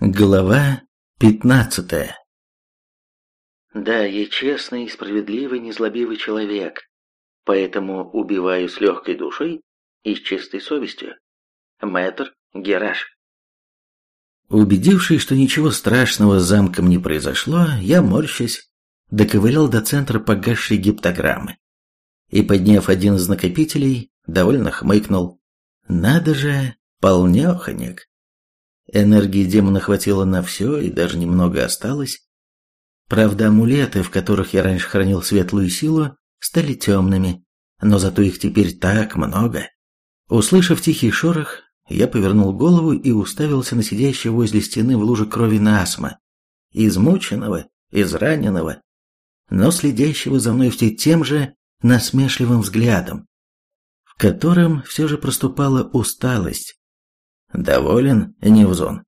Глава пятнадцатая Да, я честный, справедливый, незлобивый человек, поэтому убиваю с легкой душой и с чистой совестью. Мэтр Гераш. Убедившись, что ничего страшного с замком не произошло, я, морщась, доковылял до центра погасшей гиптограммы и, подняв один из накопителей, довольно хмыкнул. Надо же, полнеханек. Энергии демона хватило на все, и даже немного осталось. Правда, амулеты, в которых я раньше хранил светлую силу, стали темными, но зато их теперь так много. Услышав тихий шорох, я повернул голову и уставился на сидящего возле стены в луже крови Насма, измученного, израненного, но следящего за мной все тем же насмешливым взглядом, в котором все же проступала усталость, «Доволен, Невзон?»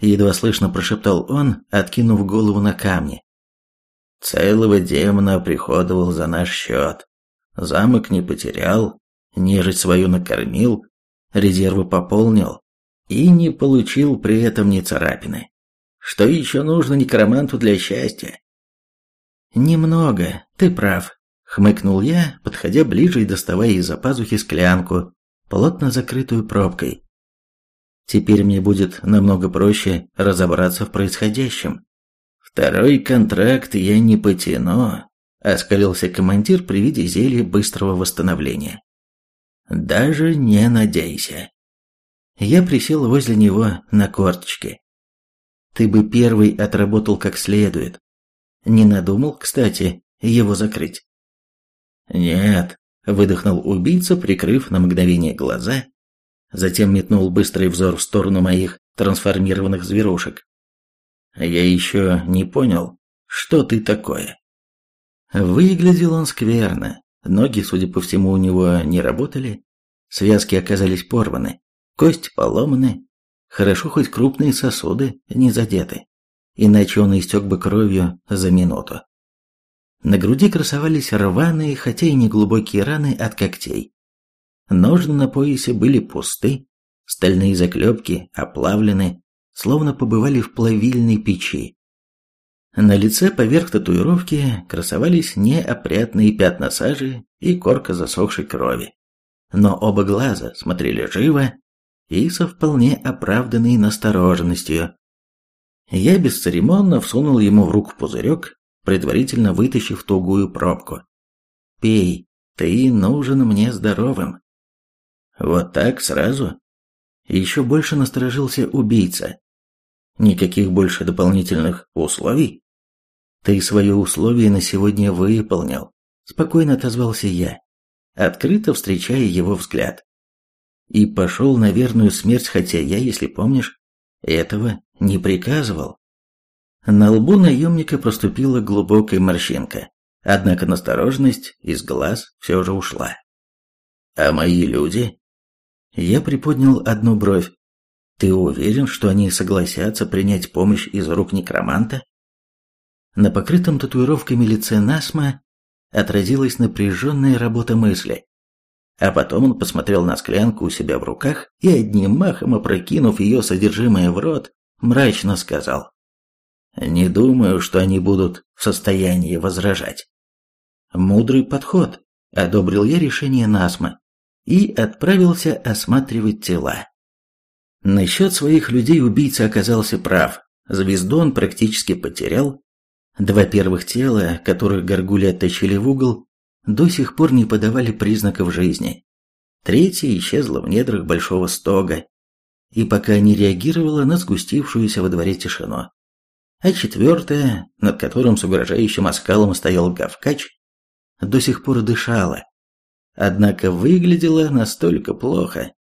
Едва слышно прошептал он, откинув голову на камни. «Целого демона приходовал за наш счет. Замок не потерял, нежить свою накормил, резервы пополнил и не получил при этом ни царапины. Что еще нужно некроманту для счастья?» «Немного, ты прав», — хмыкнул я, подходя ближе и доставая из-за пазухи склянку, плотно закрытую пробкой. Теперь мне будет намного проще разобраться в происходящем. Второй контракт я не потяну, оскалился командир при виде зелья быстрого восстановления. Даже не надейся. Я присел возле него на корточки. Ты бы первый отработал как следует. Не надумал, кстати, его закрыть. Нет, выдохнул убийца, прикрыв на мгновение глаза затем метнул быстрый взор в сторону моих трансформированных зверушек. «Я еще не понял, что ты такое?» Выглядел он скверно, ноги, судя по всему, у него не работали, связки оказались порваны, кости поломаны, хорошо хоть крупные сосуды не задеты, иначе он истек бы кровью за минуту. На груди красовались рваные, хотя и неглубокие раны от когтей. Ножны на поясе были пусты, стальные заклепки оплавлены, словно побывали в плавильной печи. На лице поверх татуировки красовались неопрятные пятна сажи и корка засохшей крови. Но оба глаза смотрели живо и со вполне оправданной настороженностью. Я бесцеремонно всунул ему в руку пузырек, предварительно вытащив тугую пробку. «Пей, ты нужен мне здоровым». Вот так сразу? Еще больше насторожился убийца. Никаких больше дополнительных условий? Ты свое условие на сегодня выполнил, спокойно отозвался я, открыто встречая его взгляд. И пошел на верную смерть, хотя я, если помнишь, этого не приказывал. На лбу наемника проступила глубокая морщинка, однако настороженность из глаз все же ушла. «А мои люди?» Я приподнял одну бровь. Ты уверен, что они согласятся принять помощь из рук некроманта? На покрытом татуировками лице Насма отразилась напряженная работа мысли. А потом он посмотрел на склянку у себя в руках и одним махом опрокинув ее содержимое в рот, мрачно сказал. «Не думаю, что они будут в состоянии возражать». «Мудрый подход», — одобрил я решение Насма и отправился осматривать тела. Насчет своих людей убийца оказался прав. Звездон практически потерял. Два первых тела, которых горгули оттащили в угол, до сих пор не подавали признаков жизни. Третье исчезло в недрах большого стога, и пока не реагировала на сгустившуюся во дворе тишину. А четвертое, над которым с угрожающим оскалом стоял Гавкач, до сих пор дышала, однако выглядела настолько плохо,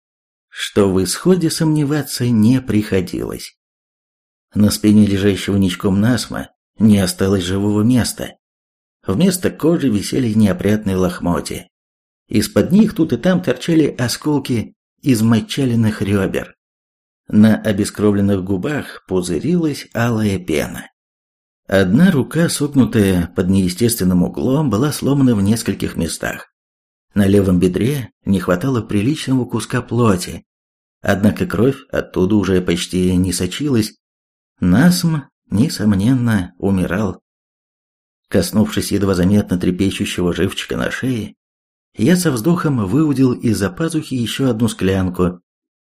что в исходе сомневаться не приходилось. На спине лежащего ничком насма не осталось живого места. Вместо кожи висели неопрятные лохмотья. Из-под них тут и там торчали осколки измочаленных ребер. На обескровленных губах пузырилась алая пена. Одна рука, согнутая под неестественным углом, была сломана в нескольких местах. На левом бедре не хватало приличного куска плоти, однако кровь оттуда уже почти не сочилась, Насм, несомненно, умирал. Коснувшись едва заметно трепещущего живчика на шее, я со вздохом выудил из-за пазухи еще одну склянку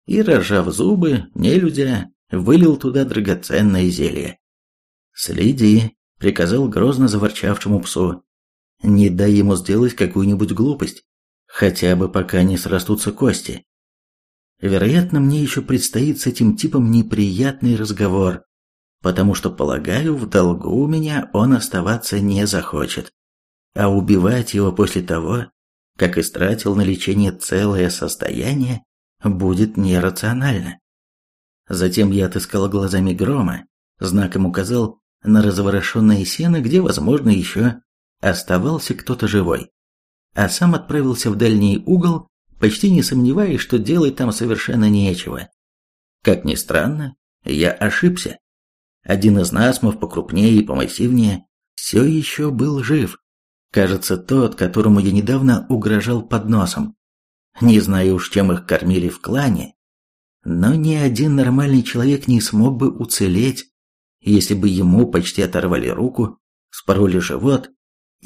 и, разжав зубы, нелюдя, вылил туда драгоценное зелье. «Следи», — приказал грозно заворчавшему псу. «Не дай ему сделать какую-нибудь глупость, хотя бы пока не срастутся кости. Вероятно, мне еще предстоит с этим типом неприятный разговор, потому что, полагаю, в долгу у меня он оставаться не захочет. А убивать его после того, как истратил на лечение целое состояние, будет нерационально. Затем я отыскал глазами грома, знаком указал на разворошенное сено, где, возможно, еще оставался кто-то живой, а сам отправился в дальний угол, почти не сомневаясь, что делать там совершенно нечего. Как ни странно, я ошибся. Один из насмов покрупнее и помассивнее все еще был жив. Кажется, тот, которому я недавно угрожал под носом. Не знаю уж, чем их кормили в клане, но ни один нормальный человек не смог бы уцелеть, если бы ему почти оторвали руку, спороли живот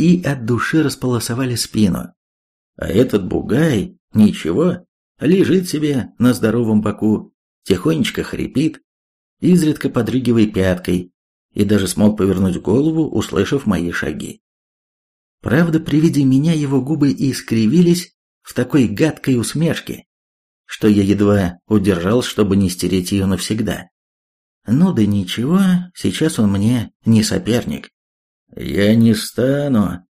и от души располосовали спину. А этот бугай, ничего, лежит себе на здоровом боку, тихонечко хрипит, изредка подрыгивая пяткой, и даже смог повернуть голову, услышав мои шаги. Правда, при виде меня его губы искривились в такой гадкой усмешке, что я едва удержал, чтобы не стереть ее навсегда. Ну да ничего, сейчас он мне не соперник. Я не стану.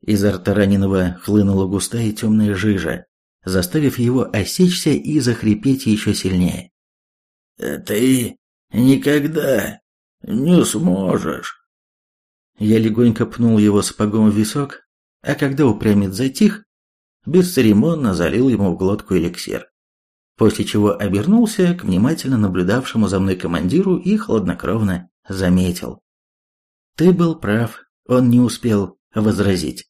Изо рта раненого хлынула густая темная жижа, заставив его осечься и захрипеть еще сильнее. «Ты никогда не сможешь». Я легонько пнул его сапогом в висок, а когда упрямец затих, бесцеремонно залил ему в глотку эликсир после чего обернулся к внимательно наблюдавшему за мной командиру и хладнокровно заметил. «Ты был прав, он не успел возразить».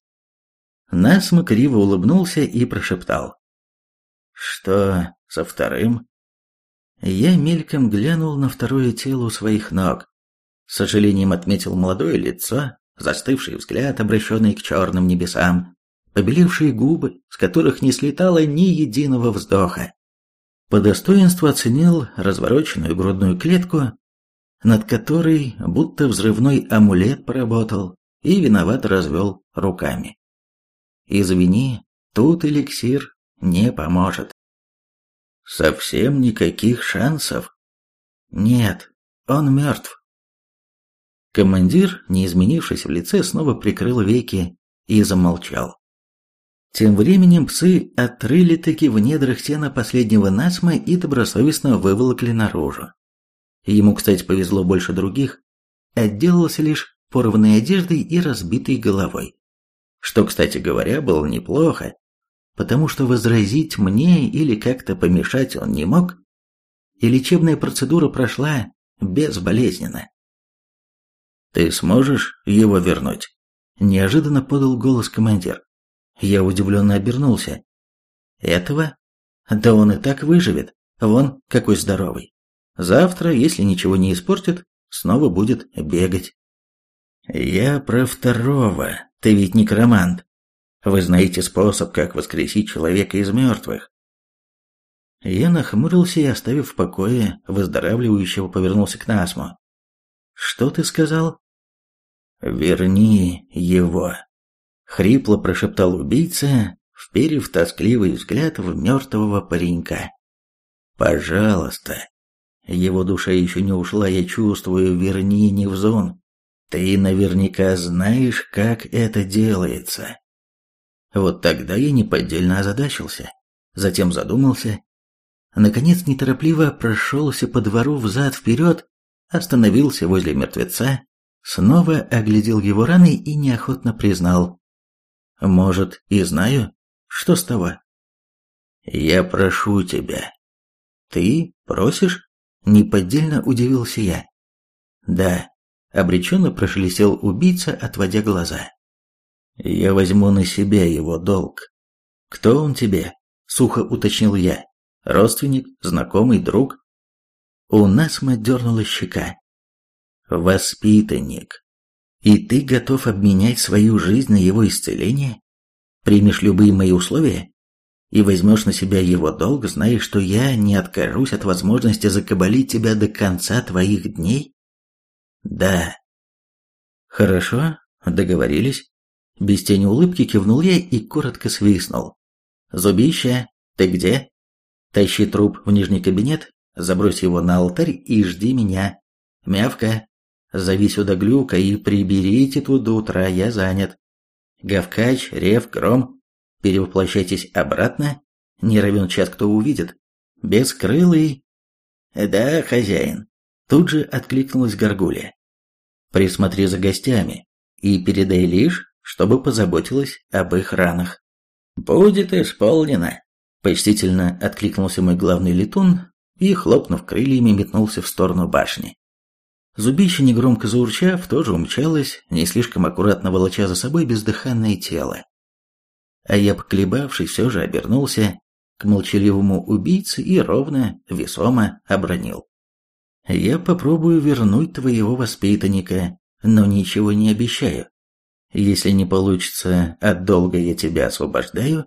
Насмо криво улыбнулся и прошептал. «Что со вторым?» Я мельком глянул на второе тело у своих ног. С сожалением отметил молодое лицо, застывший взгляд, обращенный к черным небесам, побелевшие губы, с которых не слетало ни единого вздоха. По достоинству оценил развороченную грудную клетку, над которой будто взрывной амулет поработал, и виноват развел руками. Извини, тут эликсир не поможет. Совсем никаких шансов? Нет, он мертв. Командир, не изменившись в лице, снова прикрыл веки и замолчал. Тем временем псы отрыли таки в недрах сена последнего насма и добросовестно выволокли наружу. Ему, кстати, повезло больше других, отделался лишь порванной одеждой и разбитой головой. Что, кстати говоря, было неплохо, потому что возразить мне или как-то помешать он не мог, и лечебная процедура прошла безболезненно. «Ты сможешь его вернуть?» – неожиданно подал голос командир. Я удивленно обернулся. Этого? Да он и так выживет. Вон, какой здоровый. Завтра, если ничего не испортит, снова будет бегать. Я про второго. Ты ведь некромант. Вы знаете способ, как воскресить человека из мертвых. Я нахмурился и, оставив в покое выздоравливающего, повернулся к Насму. «Что ты сказал?» «Верни его», Хрипло прошептал убийца, вперев тоскливый взгляд в мертвого паренька. «Пожалуйста». Его душа еще не ушла, я чувствую, верни Невзон. Ты наверняка знаешь, как это делается. Вот тогда я неподдельно озадачился, затем задумался. Наконец неторопливо прошелся по двору взад-вперед, остановился возле мертвеца, снова оглядел его раны и неохотно признал. Может, и знаю, что с того. Я прошу тебя. Ты просишь? Неподдельно удивился я. Да, обреченно прошелестел убийца, отводя глаза. Я возьму на себя его долг. Кто он тебе? Сухо уточнил я. Родственник, знакомый, друг? У нас дернула щека. Воспитанник. И ты готов обменять свою жизнь на его исцеление? Примешь любые мои условия? И возьмешь на себя его долг, зная, что я не откажусь от возможности закабалить тебя до конца твоих дней? Да. Хорошо, договорились. Без тени улыбки кивнул я и коротко свистнул. Зубище, ты где? Тащи труп в нижний кабинет, забрось его на алтарь и жди меня. Мявка, зови сюда глюка и приберите тут до утра, я занят. Гавкач, рев, гром, перевоплощайтесь обратно, не равен час кто увидит. Бескрылый... Да, хозяин. Тут же откликнулась горгулья. Присмотри за гостями и передай лишь, чтобы позаботилась об их ранах. Будет исполнено. Почтительно откликнулся мой главный летун и, хлопнув крыльями, метнулся в сторону башни. Зубище, негромко заурчав, тоже умчалось, не слишком аккуратно волоча за собой бездыханное тело. А я, поколебавшись, все же обернулся к молчаливому убийце и ровно, весомо обронил. «Я попробую вернуть твоего воспитанника, но ничего не обещаю. Если не получится, от долга я тебя освобождаю,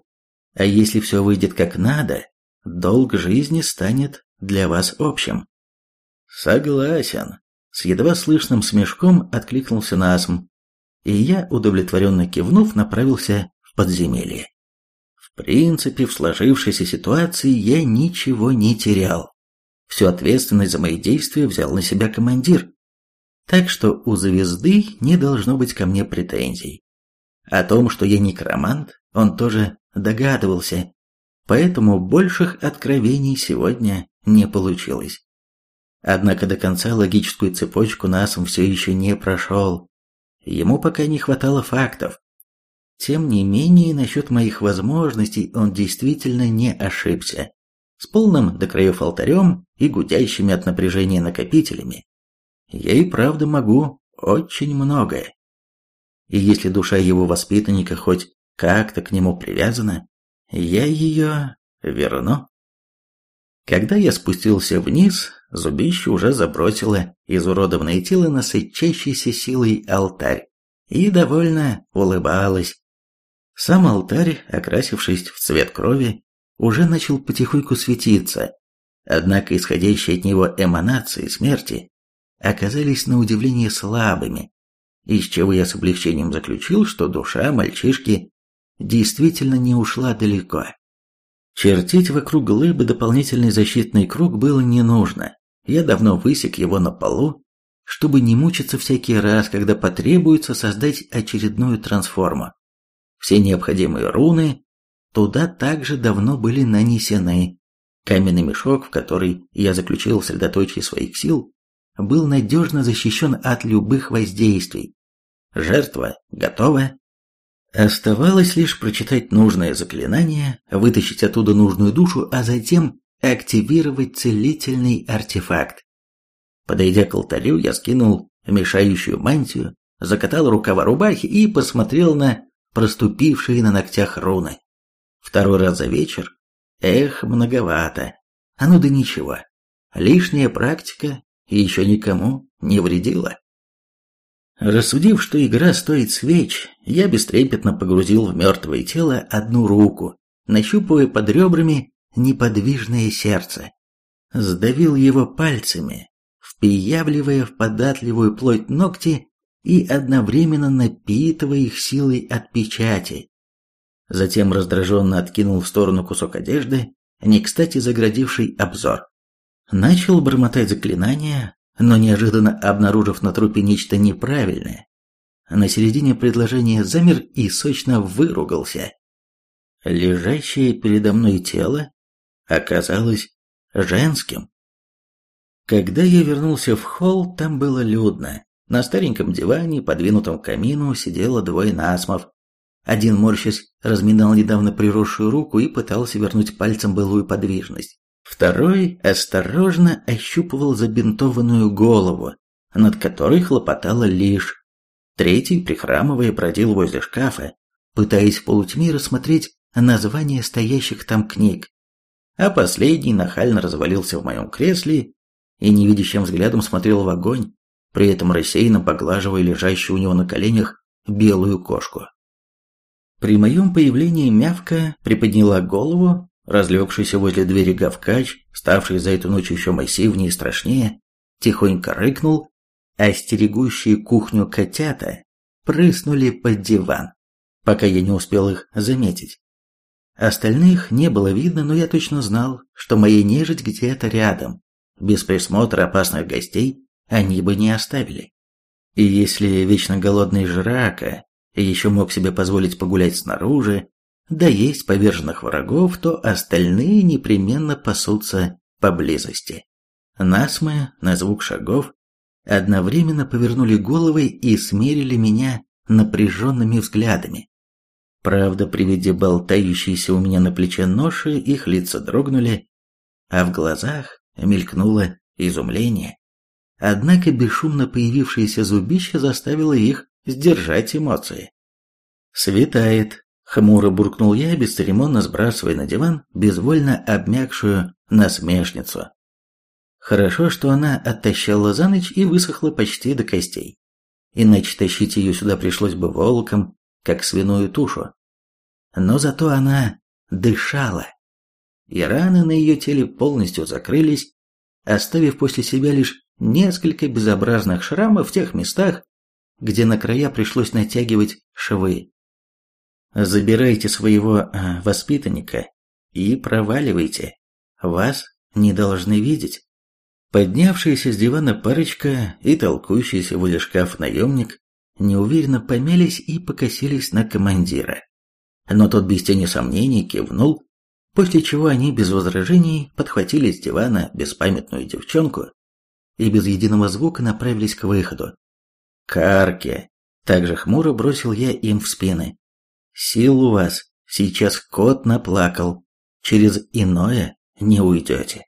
а если все выйдет как надо, долг жизни станет для вас общим. Согласен. С едва слышным смешком откликнулся Насм, и я, удовлетворенно кивнув, направился в подземелье. В принципе, в сложившейся ситуации я ничего не терял. Всю ответственность за мои действия взял на себя командир. Так что у звезды не должно быть ко мне претензий. О том, что я некромант, он тоже догадывался, поэтому больших откровений сегодня не получилось. Однако до конца логическую цепочку Насом все еще не прошел. Ему пока не хватало фактов. Тем не менее, насчет моих возможностей он действительно не ошибся. С полным до краев алтарем и гудящими от напряжения накопителями. Я и правда могу очень многое. И если душа его воспитанника хоть как-то к нему привязана, я ее верну. Когда я спустился вниз, зубище уже забросило изуродованное тело на сычащейся силой алтарь и довольно улыбалась. Сам алтарь, окрасившись в цвет крови, уже начал потихоньку светиться, однако исходящие от него эманации смерти оказались на удивление слабыми, из чего я с облегчением заключил, что душа мальчишки действительно не ушла далеко. Чертить вокруг глыбы дополнительный защитный круг было не нужно. Я давно высек его на полу, чтобы не мучиться всякий раз, когда потребуется создать очередную трансформу. Все необходимые руны туда также давно были нанесены. Каменный мешок, в который я заключил средоточие своих сил, был надежно защищен от любых воздействий. Жертва готова, Оставалось лишь прочитать нужное заклинание, вытащить оттуда нужную душу, а затем активировать целительный артефакт. Подойдя к алтарю, я скинул мешающую мантию, закатал рукава рубахи и посмотрел на проступившие на ногтях руны. Второй раз за вечер? Эх, многовато. А ну да ничего. Лишняя практика еще никому не вредила. Рассудив, что игра стоит свеч, я бестрепетно погрузил в мертвое тело одну руку, нащупывая под ребрами неподвижное сердце. Сдавил его пальцами, впиявливая в податливую плоть ногти и одновременно напитывая их силой от печати. Затем раздраженно откинул в сторону кусок одежды, не кстати заградивший обзор. Начал бормотать заклинания, но неожиданно обнаружив на трупе нечто неправильное, на середине предложения замер и сочно выругался. Лежащее передо мной тело оказалось женским. Когда я вернулся в холл, там было людно. На стареньком диване, подвинутом к камину, сидело двое насмов. Один, морщась, разминал недавно приросшую руку и пытался вернуть пальцем былую подвижность. Второй осторожно ощупывал забинтованную голову, над которой хлопотала лишь. Третий, прихрамывая, бродил возле шкафа, пытаясь в полутьме рассмотреть названия стоящих там книг. А последний нахально развалился в моем кресле и невидящим взглядом смотрел в огонь, при этом рассеянно поглаживая лежащую у него на коленях белую кошку. При моем появлении мявка приподняла голову, разлегшийся возле двери гавкач, ставший за эту ночь еще массивнее и страшнее, тихонько рыкнул, а стерегущие кухню котята прыснули под диван, пока я не успел их заметить. Остальных не было видно, но я точно знал, что моя нежить где-то рядом. Без присмотра опасных гостей они бы не оставили. И если вечно голодный жрака еще мог себе позволить погулять снаружи, да есть поверженных врагов, то остальные непременно пасутся поблизости. Нас мы, на звук шагов, одновременно повернули головы и смерили меня напряженными взглядами. Правда, при виде болтающейся у меня на плече ноши, их лица дрогнули, а в глазах мелькнуло изумление. Однако бесшумно появившееся зубище заставило их сдержать эмоции. «Светает», — хмуро буркнул я, бесцеремонно сбрасывая на диван безвольно обмякшую насмешницу. Хорошо, что она оттащала за ночь и высохла почти до костей. Иначе тащить ее сюда пришлось бы волком, как свиную тушу. Но зато она дышала, и раны на ее теле полностью закрылись, оставив после себя лишь несколько безобразных шрамов в тех местах, где на края пришлось натягивать швы. Забирайте своего э, воспитанника и проваливайте. Вас не должны видеть. Поднявшаяся с дивана парочка и толкующийся возле шкаф наемник неуверенно помялись и покосились на командира. Но тот без тени сомнений кивнул, после чего они без возражений подхватили с дивана беспамятную девчонку и без единого звука направились к выходу. «Карки!» – также хмуро бросил я им в спины. «Сил у вас, сейчас кот наплакал, через иное не уйдете».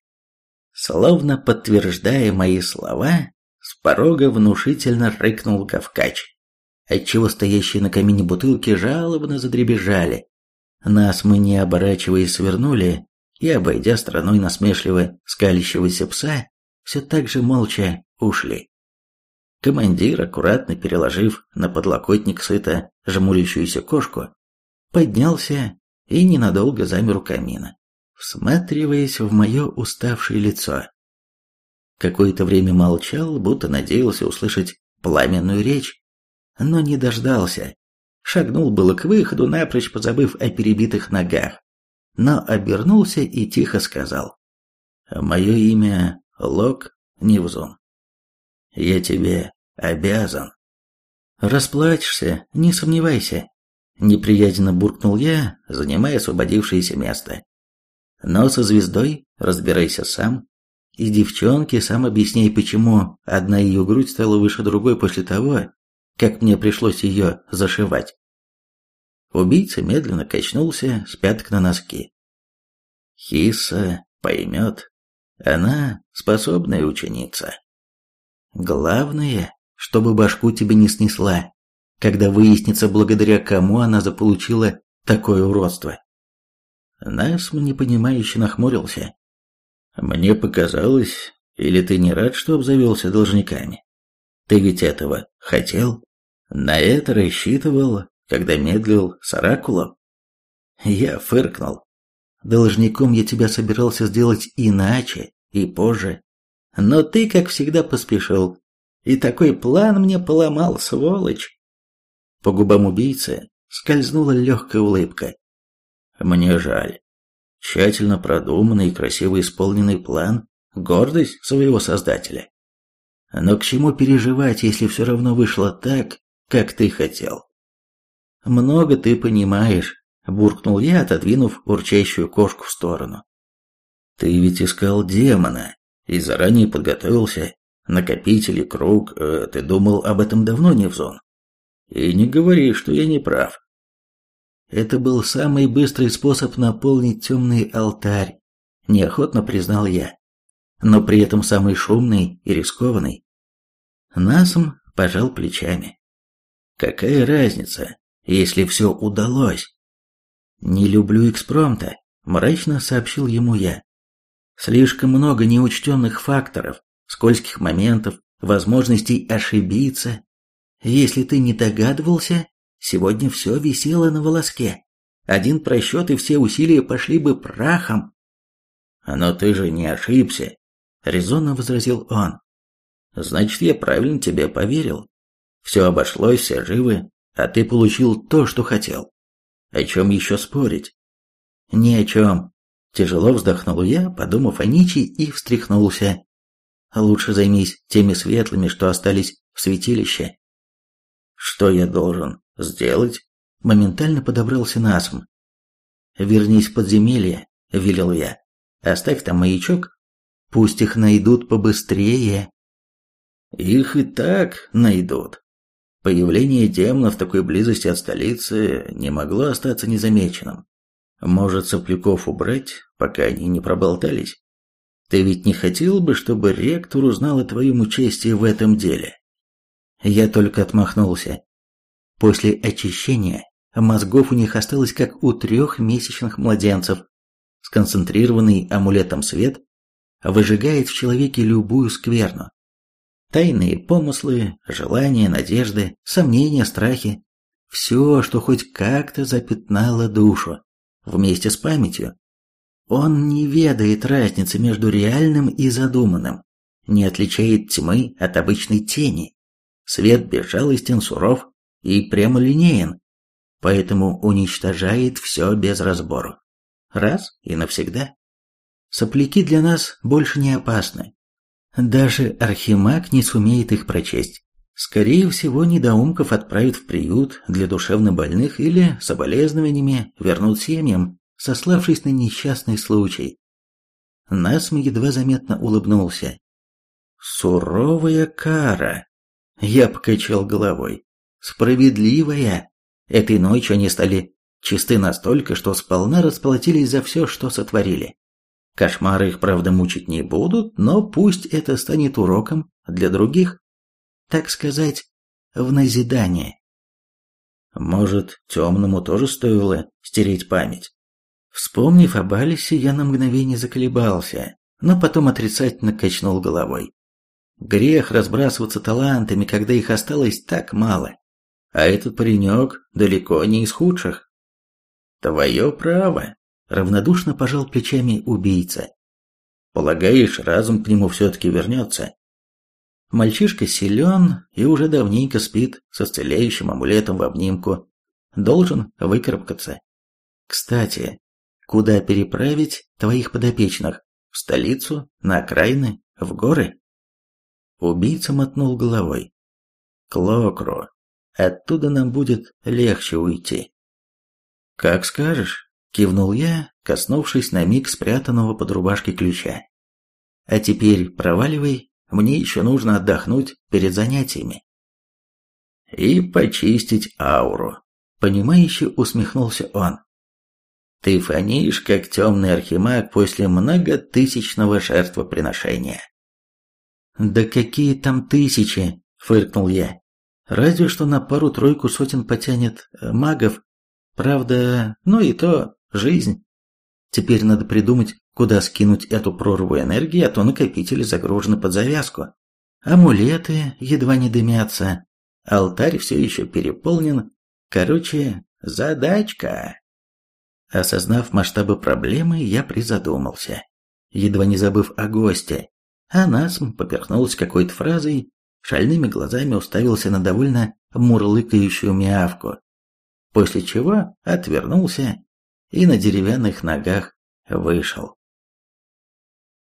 Словно подтверждая мои слова, с порога внушительно рыкнул Кавкач отчего стоящие на камине бутылки жалобно задребезжали. Нас мы, не оборачиваясь, свернули и, обойдя стороной насмешливо скалящегося пса, все так же молча ушли. Командир, аккуратно переложив на подлокотник сыто жмурящуюся кошку, поднялся и ненадолго замер у камина, всматриваясь в мое уставшее лицо. Какое-то время молчал, будто надеялся услышать пламенную речь, но не дождался. Шагнул было к выходу, напрочь позабыв о перебитых ногах, но обернулся и тихо сказал. «Мое имя Лок Невзун. Я тебе обязан». «Расплачешься, не сомневайся», — неприязненно буркнул я, занимая освободившееся место. «Но со звездой разбирайся сам, и девчонке сам объясняй, почему одна ее грудь стала выше другой после того, как мне пришлось ее зашивать. Убийца медленно качнулся с пяток на носки. Хиса поймет. Она способная ученица. Главное, чтобы башку тебе не снесла, когда выяснится, благодаря кому она заполучила такое уродство. Насм непонимающе нахмурился. Мне показалось, или ты не рад, что обзавелся должниками? Ты ведь этого хотел? На это рассчитывал, когда медлил с оракулом? Я фыркнул. Должником я тебя собирался сделать иначе и позже. Но ты, как всегда, поспешил. И такой план мне поломал, сволочь. По губам убийцы скользнула легкая улыбка. Мне жаль. Тщательно продуманный и красиво исполненный план – гордость своего создателя. Но к чему переживать, если все равно вышло так, как ты хотел? Много ты понимаешь, буркнул я, отодвинув урчащую кошку в сторону. Ты ведь искал демона и заранее подготовился. Накопители, круг, э, ты думал об этом давно, Невзон? И не говори, что я не прав. Это был самый быстрый способ наполнить темный алтарь, неохотно признал я, но при этом самый шумный и рискованный. Насм пожал плечами. Какая разница, если все удалось? Не люблю экспромта, мрачно сообщил ему я. Слишком много неучтенных факторов, скользких моментов, возможностей ошибиться. Если ты не догадывался, сегодня все висело на волоске. Один просчет и все усилия пошли бы прахом. «Но ты же не ошибся», — резонно возразил он. «Значит, я правильно тебе поверил. Все обошлось, все живы, а ты получил то, что хотел. О чем еще спорить?» «Ни о чем», — тяжело вздохнул я, подумав о Ничи и встряхнулся. «Лучше займись теми светлыми, что остались в святилище». «Что я должен сделать?» Моментально подобрался Насм. «Вернись в подземелье», — велел я. «Оставь там маячок. Пусть их найдут побыстрее». «Их и так найдут», Появление демона в такой близости от столицы не могло остаться незамеченным. Может, сопляков убрать, пока они не проболтались? Ты ведь не хотел бы, чтобы ректор узнал о твоем участии в этом деле? Я только отмахнулся. После очищения мозгов у них осталось как у трехмесячных младенцев. Сконцентрированный амулетом свет выжигает в человеке любую скверну. Тайные помыслы, желания, надежды, сомнения, страхи. Все, что хоть как-то запятнало душу, вместе с памятью. Он не ведает разницы между реальным и задуманным, не отличает тьмы от обычной тени. Свет безжалостен, суров и прямолинеен, поэтому уничтожает все без разбору. Раз и навсегда. Сопляки для нас больше не опасны, даже Архимаг не сумеет их прочесть. Скорее всего, недоумков отправят в приют для душевнобольных или соболезнованиями вернут семьям, сославшись на несчастный случай. Насм едва заметно улыбнулся. «Суровая кара!» Я покачал головой. «Справедливая!» Этой ночью они стали чисты настолько, что сполна расплатились за все, что сотворили. Кошмары их, правда, мучить не будут, но пусть это станет уроком для других. Так сказать, в назидание. Может, темному тоже стоило стереть память? Вспомнив об Алисе, я на мгновение заколебался, но потом отрицательно качнул головой. Грех разбрасываться талантами, когда их осталось так мало. А этот паренек далеко не из худших. Твое право, Равнодушно пожал плечами убийца. Полагаешь, разум к нему все-таки вернется? Мальчишка силен и уже давненько спит со исцеляющим амулетом в обнимку. Должен выкарабкаться. Кстати, куда переправить твоих подопечных? В столицу? На окраины? В горы? Убийца мотнул головой. К Локру. Оттуда нам будет легче уйти. Как скажешь. Кивнул я, коснувшись на миг спрятанного под рубашкой ключа. А теперь проваливай, мне еще нужно отдохнуть перед занятиями. И почистить ауру. Понимающе усмехнулся он. Ты фонишь, как темный архимаг после многотысячного жертвоприношения. Да какие там тысячи, фыркнул я. Разве что на пару-тройку сотен потянет э, магов. Правда, ну и то Жизнь. Теперь надо придумать, куда скинуть эту прорву энергии, а то накопители загружены под завязку. Амулеты едва не дымятся. Алтарь все еще переполнен. Короче, задачка. Осознав масштабы проблемы, я призадумался, едва не забыв о госте. А Насм поперхнулся какой-то фразой, шальными глазами уставился на довольно мурлыкающую мявку, после чего отвернулся и на деревянных ногах вышел.